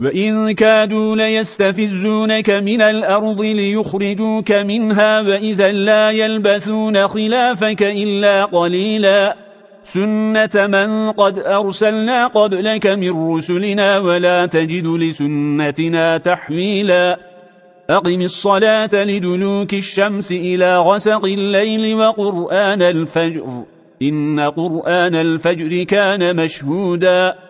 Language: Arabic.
وإن كادوا ليستفزونك من الأرض ليخرجوك منها وإذا لا يلبثون خلافك إلا قليلا سنة من قد أرسلنا قبلك من رسلنا ولا تجد لسنتنا تحويلا أقم الصلاة لدلوك الشمس إلى غسق الليل وقرآن الفجر إن قرآن الفجر كان مشهوداً